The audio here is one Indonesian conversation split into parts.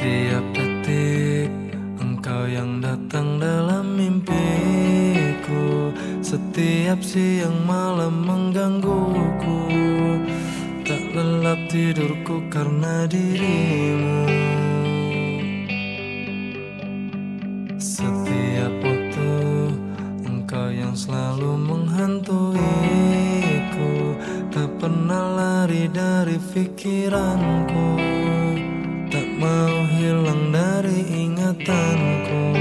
Setiap detik engkau yang datang dalam mimpiku. Setiap siang malam menggangguku. Tak lelap tidurku karena dirimu. Setiap waktu engkau yang selalu menghantuiku. Tak pernah lari dari pikiranku ingatanku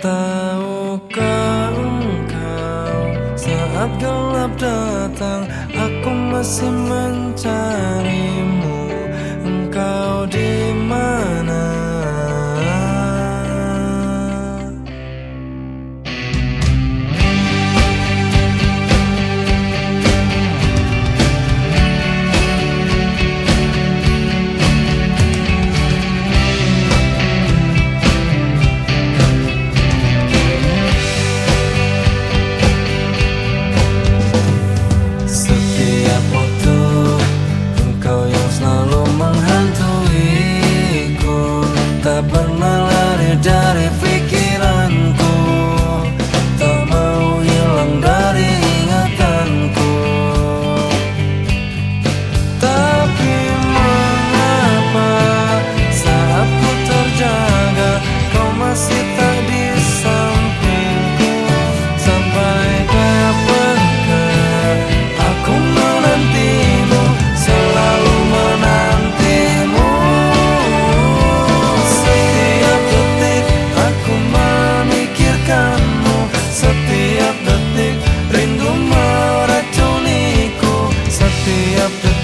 Tahukah engkau saat gelap datang Aku masih mencarimu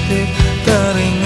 titik teringat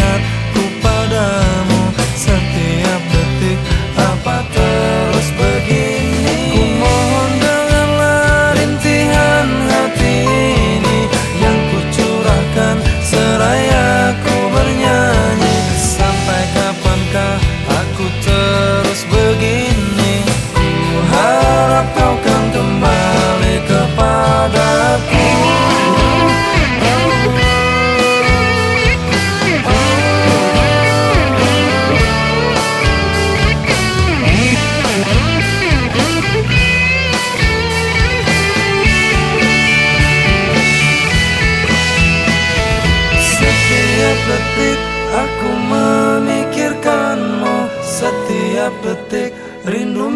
detik aku memikirkanmu. Setiap detik rindu